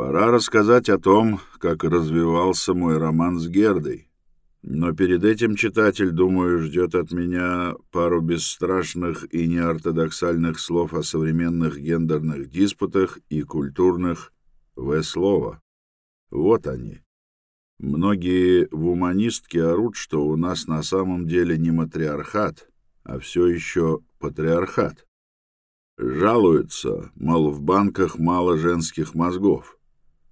Пора рассказать о том, как развивался мой роман с Гердой. Но перед этим читатель, думаю, ждет от меня пару бесстрашных и неортодоксальных слов о современных гендерных диспутах и культурных В-слова. Вот они. Многие вуманистки орут, что у нас на самом деле не матриархат, а все еще патриархат. Жалуются, мол, в банках мало женских мозгов.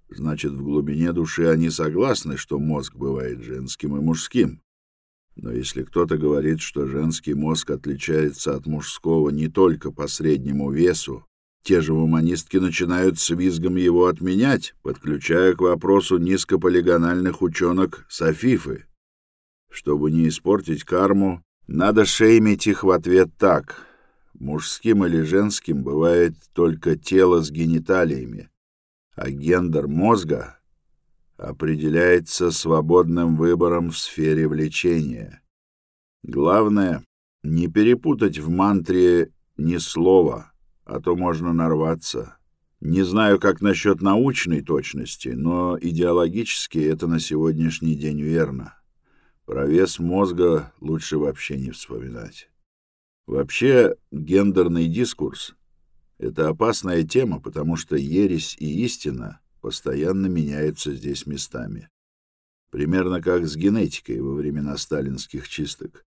Значит, в глубине души они согласны, что мозг бывает женским и мужским. Но если кто-то говорит, что женский мозг отличается от мужского не только по среднему весу, те же гуманистки начинают с визгом его отменять, подключая к вопросу низкополигональных ученок Софифы. Чтобы не испортить карму, надо шеймить их в ответ так. Мужским или женским бывает только тело с гениталиями, а гендер мозга определяется свободным выбором в сфере влечения. Главное — не перепутать в мантре ни слова, а то можно нарваться. Не знаю, как насчет научной точности, но идеологически это на сегодняшний день верно. Про вес мозга лучше вообще не вспоминать. Вообще, гендерный дискурс это опасная тема, потому что ересь и истина постоянно меняются здесь местами. Примерно как с генетикой во времена сталинских чисток.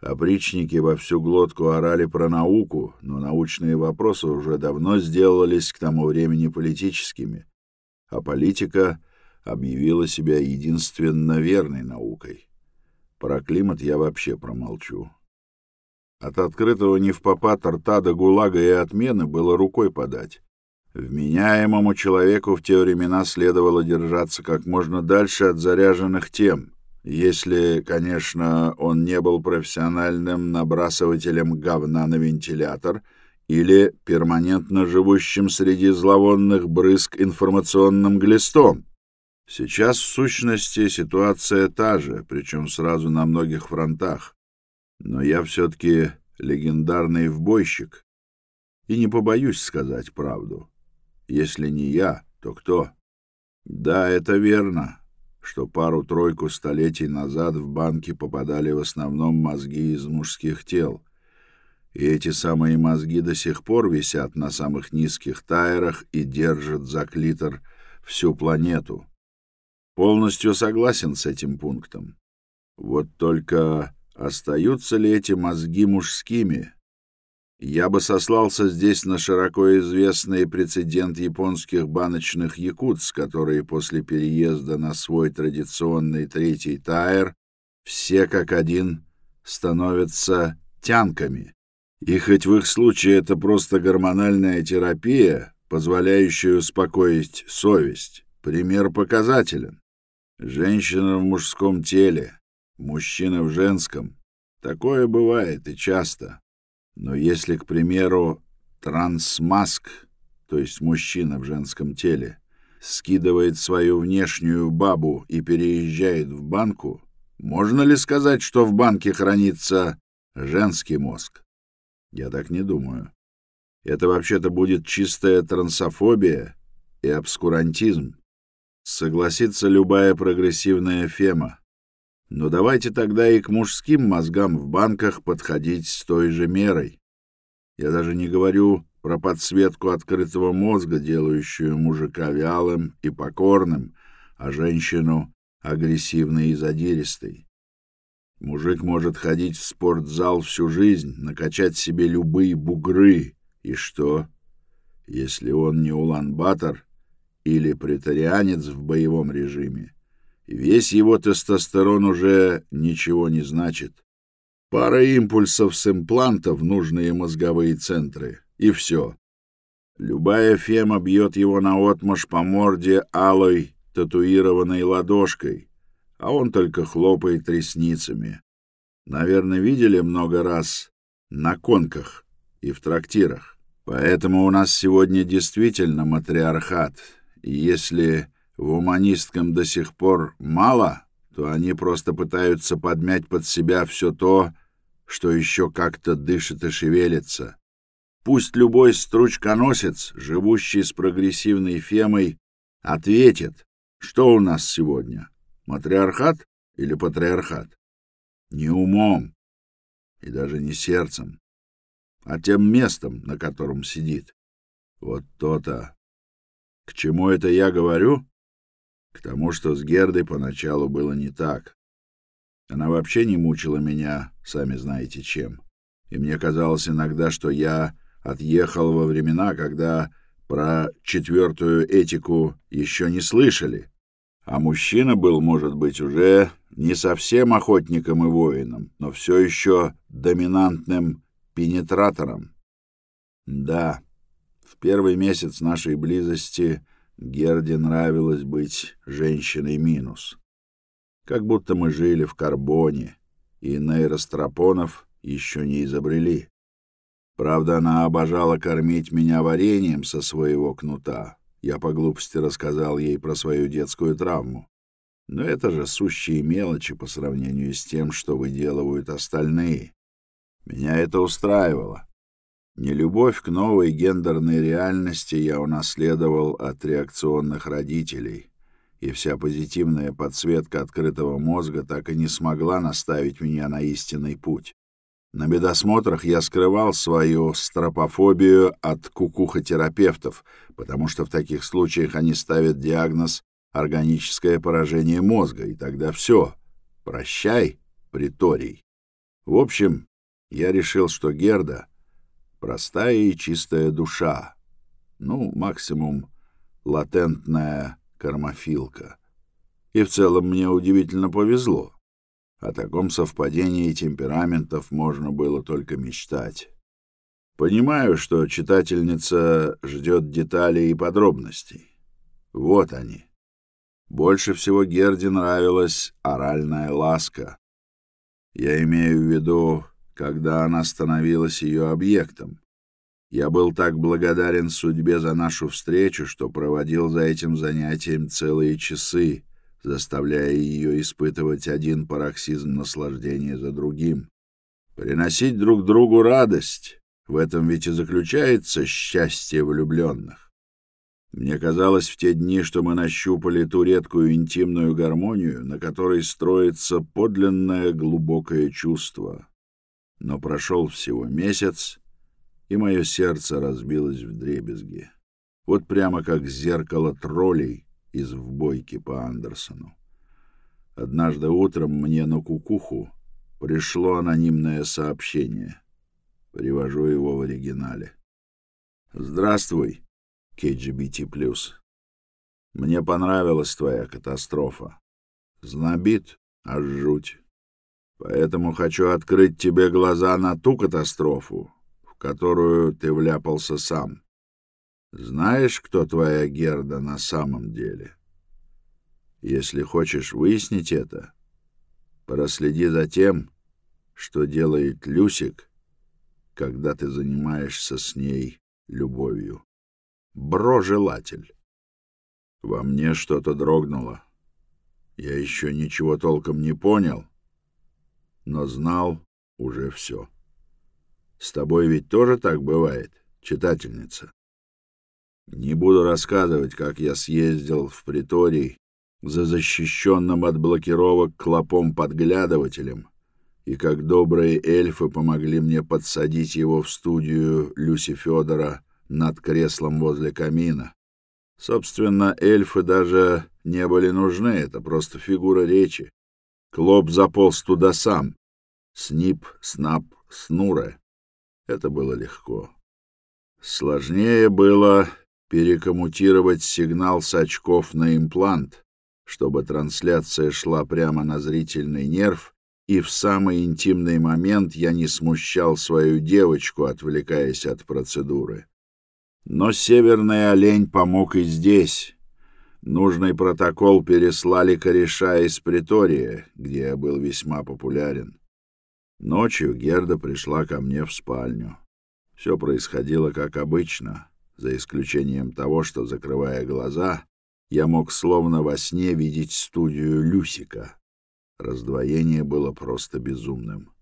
Опричники во всю глотку орали про науку, но научные вопросы уже давно сделались к тому времени политическими, а политика объявила себя единственно верной наукой. Про климат я вообще промолчу. От открытого не в попад рта до гулага и отмены было рукой подать. Вменяемому человеку в те времена следовало держаться как можно дальше от заряженных тем, если, конечно, он не был профессиональным набрасывателем говна на вентилятор или перманентно живущим среди зловонных брызг информационным глистом. Сейчас, в сущности, ситуация та же, причем сразу на многих фронтах. Но я все-таки легендарный вбойщик. И не побоюсь сказать правду. Если не я, то кто? Да, это верно, что пару-тройку столетий назад в банки попадали в основном мозги из мужских тел. И эти самые мозги до сих пор висят на самых низких тайрах и держат за клитор всю планету. Полностью согласен с этим пунктом. Вот только Остаются ли эти мозги мужскими? Я бы сослался здесь на широко известный прецедент японских баночных якутс, которые после переезда на свой традиционный третий тайр все как один становятся тянками. И хоть в их случае это просто гормональная терапия, позволяющая успокоить совесть, пример показателен. Женщина в мужском теле, мужчина в женском. Такое бывает и часто. Но если, к примеру, трансмаск, то есть мужчина в женском теле, скидывает свою внешнюю бабу и переезжает в банку, можно ли сказать, что в банке хранится женский мозг? Я так не думаю. Это вообще-то будет чистая трансофобия и обскурантизм. Согласится любая прогрессивная фема. Но давайте тогда и к мужским мозгам в банках подходить с той же мерой. Я даже не говорю про подсветку открытого мозга, делающую мужика вялым и покорным, а женщину агрессивной и задиристой. Мужик может ходить в спортзал всю жизнь, накачать себе любые бугры. И что, если он не Улан-Батор или претарианец в боевом режиме? Весь его тестостерон уже ничего не значит. Пара импульсов с импланта в нужные мозговые центры, и все. Любая фема бьет его наотмашь по морде алой татуированной ладошкой, а он только хлопает ресницами. Наверное, видели много раз на конках и в трактирах. Поэтому у нас сегодня действительно матриархат. И если в уманисткам до сих пор мало, то они просто пытаются подмять под себя все то, что еще как-то дышит и шевелится. Пусть любой стручконосец, живущий с прогрессивной фемой, ответит, что у нас сегодня, матриархат или патриархат? Не умом и даже не сердцем, а тем местом, на котором сидит. Вот то-то. К чему это я говорю? К тому, что с Гердой поначалу было не так. Она вообще не мучила меня, сами знаете чем. И мне казалось иногда, что я отъехал во времена, когда про четвертую этику еще не слышали. А мужчина был, может быть, уже не совсем охотником и воином, но все еще доминантным пенетратором. Да, в первый месяц нашей близости Герде нравилось быть женщиной минус. Как будто мы жили в карбоне, и нейростропонов еще не изобрели. Правда, она обожала кормить меня вареньем со своего кнута. Я по глупости рассказал ей про свою детскую травму. Но это же сущие мелочи по сравнению с тем, что выделывают остальные. Меня это устраивало. Нелюбовь к новой гендерной реальности я унаследовал от реакционных родителей, и вся позитивная подсветка открытого мозга так и не смогла наставить меня на истинный путь. На медосмотрах я скрывал свою стропофобию от кукухотерапевтов, потому что в таких случаях они ставят диагноз «органическое поражение мозга», и тогда все. Прощай, приторий. В общем, я решил, что Герда — простая и чистая душа, ну, максимум латентная кармофилка. И в целом мне удивительно повезло. О таком совпадении темпераментов можно было только мечтать. Понимаю, что читательница ждет деталей и подробностей. Вот они. Больше всего Герде нравилась оральная ласка. Я имею в виду, когда она становилась ее объектом. Я был так благодарен судьбе за нашу встречу, что проводил за этим занятием целые часы, заставляя ее испытывать один пароксизм наслаждения за другим. Приносить друг другу радость — в этом ведь и заключается счастье влюбленных. Мне казалось в те дни, что мы нащупали ту редкую интимную гармонию, на которой строится подлинное глубокое чувство. Но прошел всего месяц, и мое сердце разбилось в дребезги. Вот прямо как зеркало троллей — из «Вбойки» по Андерсону. Однажды утром мне на кукуху пришло анонимное сообщение. Привожу его в оригинале. «Здравствуй, KGBT+. Мне понравилась твоя катастрофа. Знобит, аж жуть. Поэтому хочу открыть тебе глаза на ту катастрофу, в которую ты вляпался сам. Знаешь, кто твоя Герда на самом деле? Если хочешь выяснить это, проследи за тем, что делает Люсик, когда ты занимаешься с ней любовью. Бро-желатель. Во мне что-то дрогнуло. Я еще ничего толком не понял, но знал уже все. С тобой ведь тоже так бывает, читательница? Не буду рассказывать, как я съездил в приторий за защищенным от блокировок клопом-подглядывателем, и как добрые эльфы помогли мне подсадить его в студию Люси Федора над креслом возле камина. Собственно, эльфы даже не были нужны, это просто фигура речи. Клоп заполз туда сам. Снип, снап, снура. Это было легко. Сложнее было перекоммутировать сигнал с очков на имплант, чтобы трансляция шла прямо на зрительный нерв, и в самый интимный момент я не смущал свою девочку, отвлекаясь от процедуры. Но северный олень помог и здесь. Нужный протокол переслали кореша из Притория, где я был весьма популярен. Ночью Герда пришла ко мне в спальню. Все происходило как обычно за исключением того, что, закрывая глаза, я мог словно во сне видеть студию Люсика. Раздвоение было просто безумным.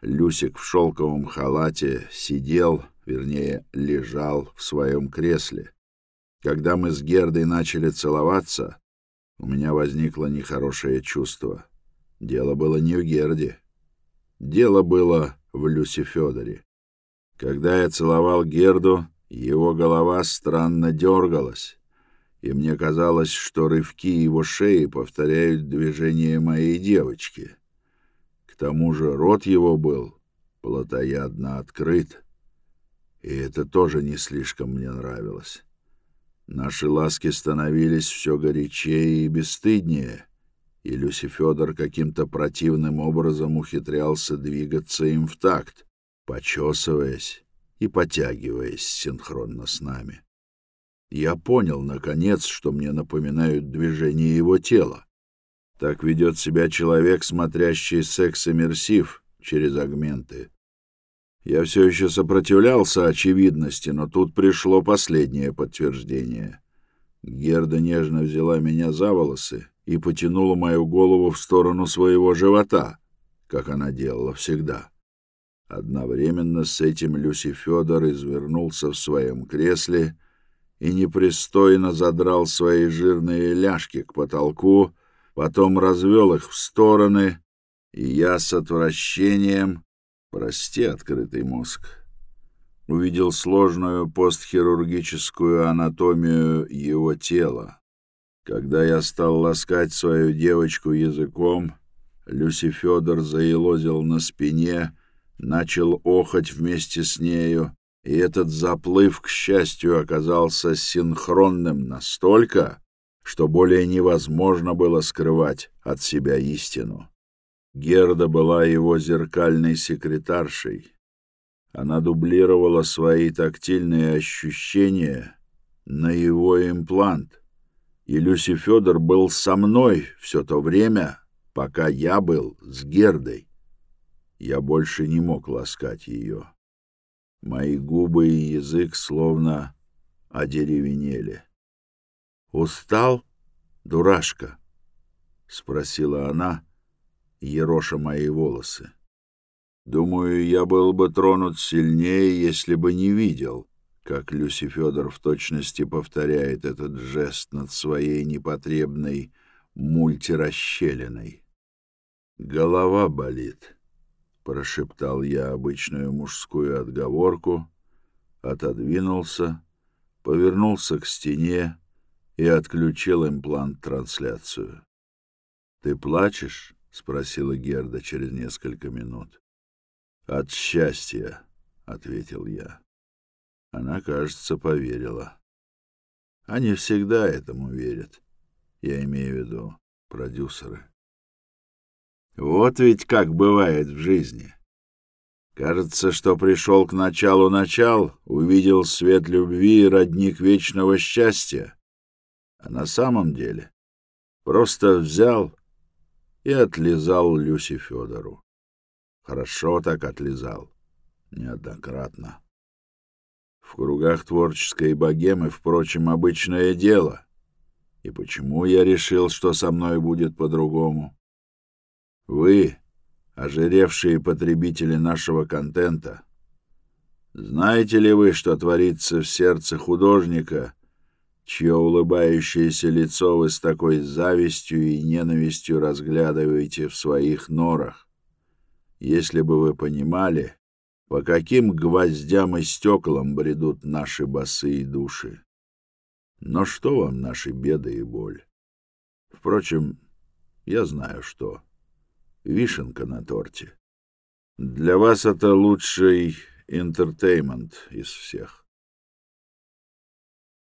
Люсик в шелковом халате сидел, вернее, лежал в своем кресле. Когда мы с Гердой начали целоваться, у меня возникло нехорошее чувство. Дело было не в Герде. Дело было в Люсе Федоре. Когда я целовал Герду, его голова странно дергалась, и мне казалось, что рывки его шеи повторяют движение моей девочки. К тому же рот его был плотоядно открыт, и это тоже не слишком мне нравилось. Наши ласки становились все горячее и бесстыднее, и Люси Федор каким-то противным образом ухитрялся двигаться им в такт, почесываясь и потягиваясь синхронно с нами. Я понял, наконец, что мне напоминают движения его тела. Так ведет себя человек, смотрящий секс-иммерсив через агменты. Я все еще сопротивлялся очевидности, но тут пришло последнее подтверждение. Герда нежно взяла меня за волосы и потянула мою голову в сторону своего живота, как она делала всегда. Одновременно с этим Люси Федор извернулся в своем кресле и непристойно задрал свои жирные ляжки к потолку, потом развел их в стороны, и я с отвращением Прости, открытый мозг. Увидел сложную постхирургическую анатомию его тела. Когда я стал ласкать свою девочку языком, Люси Федор заелозил на спине, начал охать вместе с нею, и этот заплыв, к счастью, оказался синхронным настолько, что более невозможно было скрывать от себя истину. Герда была его зеркальной секретаршей. Она дублировала свои тактильные ощущения на его имплант. И Люси Федор был со мной все то время, пока я был с Гердой. Я больше не мог ласкать ее. Мои губы и язык словно одеревенели. «Устал, дурашка?» — спросила она, ероша мои волосы. Думаю, я был бы тронут сильнее, если бы не видел, как Люси Федор в точности повторяет этот жест над своей непотребной мультирасщелиной. «Голова болит», — прошептал я обычную мужскую отговорку, отодвинулся, повернулся к стене и отключил имплант-трансляцию. «Ты плачешь?» — спросила Герда через несколько минут. «От счастья», — ответил я. Она, кажется, поверила. Они всегда этому верят. Я имею в виду продюсеры. Вот ведь как бывает в жизни. Кажется, что пришел к началу начал, увидел свет любви и родник вечного счастья. А на самом деле просто взял и отлизал Люси Федору. Хорошо так отлизал, неоднократно. В кругах творческой богемы, впрочем, обычное дело. И почему я решил, что со мной будет по-другому? Вы, ожиревшие потребители нашего контента, знаете ли вы, что творится в сердце художника — чье улыбающееся лицо вы с такой завистью и ненавистью разглядываете в своих норах. Если бы вы понимали, по каким гвоздям и стеклам бредут наши босые души. Но что вам наши беды и боль? Впрочем, я знаю что. Вишенка на торте. Для вас это лучший интертеймент из всех.